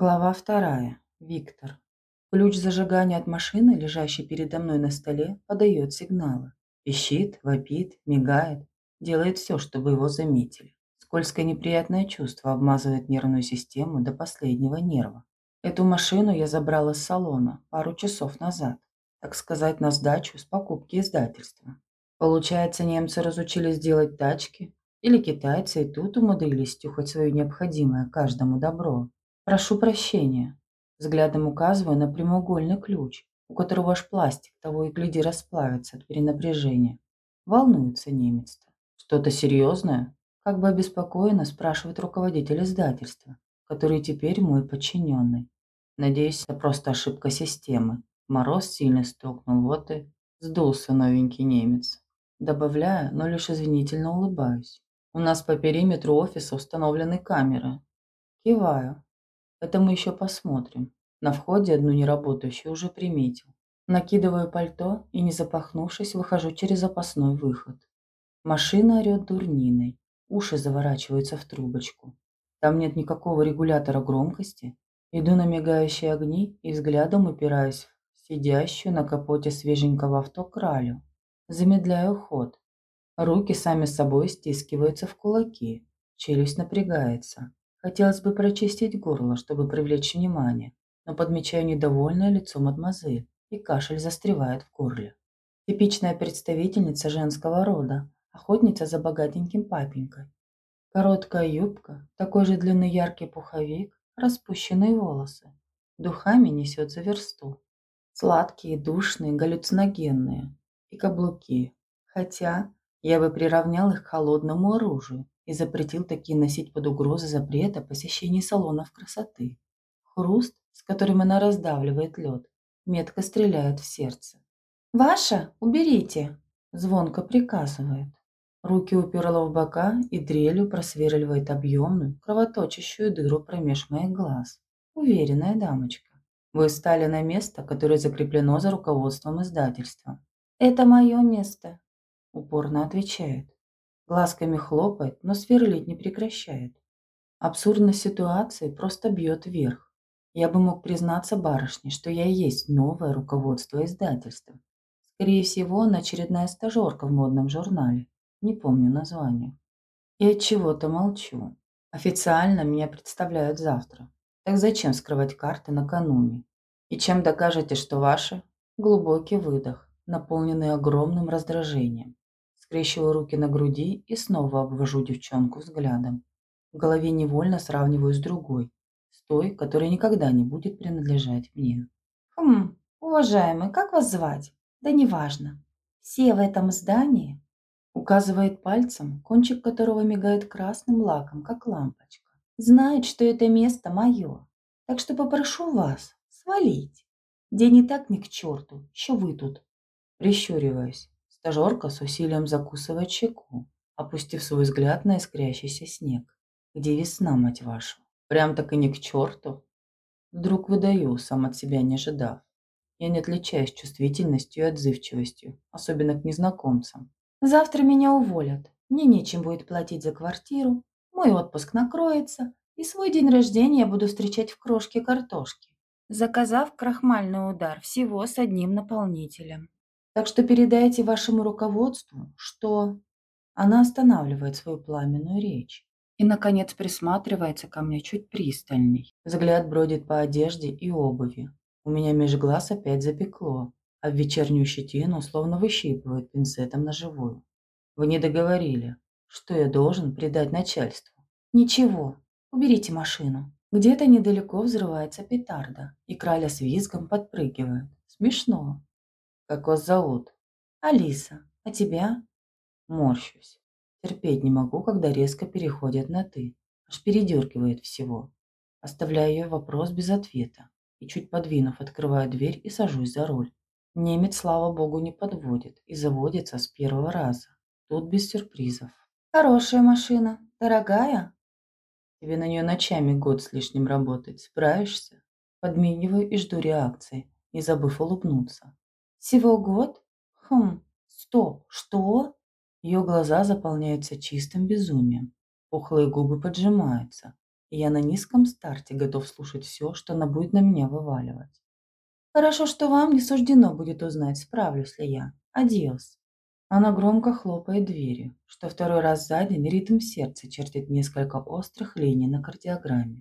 Глава вторая. Виктор. Ключ зажигания от машины, лежащей передо мной на столе, подает сигналы. Пищит, вопит, мигает, делает все, чтобы его заметили. Скользкое неприятное чувство обмазывает нервную систему до последнего нерва. Эту машину я забрал из салона пару часов назад, так сказать, на сдачу с покупки издательства. Получается, немцы разучились делать тачки, или китайцы и тут умудрились тюхать свое необходимое каждому добро. Прошу прощения. Взглядом указываю на прямоугольный ключ, у которого аж пластик того и гляди расплавится от перенапряжения. Волнуется немец-то. Что-то серьезное? Как бы обеспокоенно спрашивает руководитель издательства, который теперь мой подчиненный. Надеюсь, это просто ошибка системы. Мороз сильно стукнул, вот и сдулся новенький немец. Добавляю, но лишь извинительно улыбаюсь. У нас по периметру офиса установлены камеры. Киваю, это мы еще посмотрим. На входе одну неработающую уже приметил. Накидываю пальто и, не запахнувшись, выхожу через запасной выход. Машина орёт дурниной. Уши заворачиваются в трубочку. Там нет никакого регулятора громкости. Иду на мигающие огни и взглядом упираюсь в сидящую на капоте свеженького авто кралю. Замедляю ход. Руки сами собой стискиваются в кулаки. Челюсть напрягается. Хотелось бы прочистить горло, чтобы привлечь внимание, но подмечаю недовольное лицо мадемуазель, и кашель застревает в горле. Типичная представительница женского рода, охотница за богатеньким папенькой. Короткая юбка, такой же длины яркий пуховик, распущенные волосы. Духами несет за версту. Сладкие, душные, галлюциногенные. И каблуки. Хотя я бы приравнял их к холодному оружию, и запретил такие носить под угрозой запрета посещений салонов красоты. Хруст, с которым она раздавливает лед, метко стреляет в сердце. «Ваша, уберите!» – звонко приказывает. Руки уперла в бока и дрелью просверливает объемную, кровоточащую дыру промеж моих глаз. Уверенная дамочка. Вы стали на место, которое закреплено за руководством издательства. «Это мое место», – упорно отвечает. Глазками хлопает, но сверлить не прекращает. Абсурдность ситуации просто бьет вверх. Я бы мог признаться барышне, что я и есть новое руководство издательства. Скорее всего, она очередная стажерка в модном журнале. Не помню название. И от чего-то молчу. Официально меня представляют завтра. Так зачем скрывать карты накануне? И чем докажете, что ваши? Глубокий выдох, наполненный огромным раздражением скрещиваю руки на груди и снова обвожу девчонку взглядом. В голове невольно сравниваю с другой, с той, которая никогда не будет принадлежать мне. «Хм, уважаемый, как вас звать?» «Да неважно. Все в этом здании...» Указывает пальцем, кончик которого мигает красным лаком, как лампочка. «Знает, что это место мое. Так что попрошу вас свалить. День и так ни к черту, еще вы тут». Прищуриваюсь. Стажерка с усилием закусывает щеку, опустив свой взгляд на искрящийся снег. Где весна, мать вашу? Прям так и не к черту. Вдруг выдаю, сам от себя не ожидав. Я не отличаюсь чувствительностью и отзывчивостью, особенно к незнакомцам. Завтра меня уволят. Мне нечем будет платить за квартиру, мой отпуск накроется, и свой день рождения я буду встречать в крошке картошки, заказав крахмальный удар всего с одним наполнителем. Так что передайте вашему руководству, что...» Она останавливает свою пламенную речь и, наконец, присматривается ко мне чуть пристальней. Взгляд бродит по одежде и обуви. У меня меж глаз опять запекло, а в вечернюю щетину словно выщипывают пинцетом на живую. Вы не договорили, что я должен предать начальству. Ничего, уберите машину. Где-то недалеко взрывается петарда, и краля с визгом подпрыгивает. Смешно. Как вас зовут? Алиса. А тебя? Морщусь. Терпеть не могу, когда резко переходят на «ты». Аж передергивает всего. Оставляю ее вопрос без ответа. И чуть подвинув, открываю дверь и сажусь за руль. Немец, слава богу, не подводит и заводится с первого раза. Тут без сюрпризов. Хорошая машина. Дорогая? Тебе на нее ночами год с лишним работать. Справишься? Подмигиваю и жду реакции, не забыв улыбнуться. Всего год? Хм, стоп, что? Ее глаза заполняются чистым безумием. Пухлые губы поджимаются. я на низком старте готов слушать все, что она будет на меня вываливать. Хорошо, что вам не суждено будет узнать, справлюсь ли я. Адиос. Она громко хлопает дверью, что второй раз за день ритм сердца чертит несколько острых линий на кардиограмме.